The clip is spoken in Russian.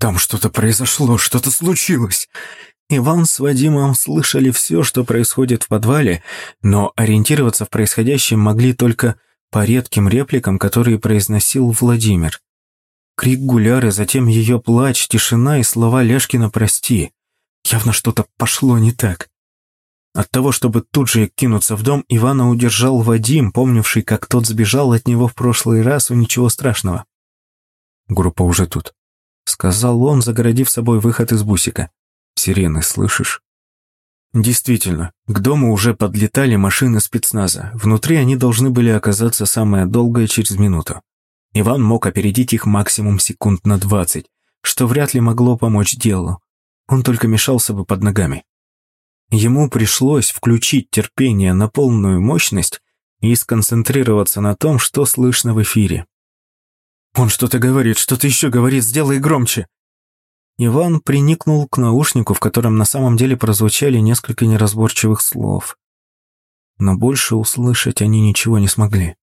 Там что-то произошло, что-то случилось. Иван с Вадимом слышали все, что происходит в подвале, но ориентироваться в происходящем могли только по редким репликам, которые произносил Владимир. Крик Гуляры, затем ее плач, тишина и слова Ляшкина «прости». Явно что-то пошло не так. От того, чтобы тут же кинуться в дом, Ивана удержал Вадим, помнивший, как тот сбежал от него в прошлый раз, у ничего страшного. «Группа уже тут», — сказал он, загородив собой выход из бусика. «Сирены слышишь?» Действительно, к дому уже подлетали машины спецназа. Внутри они должны были оказаться самое долгое через минуту. Иван мог опередить их максимум секунд на двадцать, что вряд ли могло помочь делу. Он только мешался бы под ногами. Ему пришлось включить терпение на полную мощность и сконцентрироваться на том, что слышно в эфире. «Он что-то говорит, что-то еще говорит, сделай громче!» Иван приникнул к наушнику, в котором на самом деле прозвучали несколько неразборчивых слов. Но больше услышать они ничего не смогли.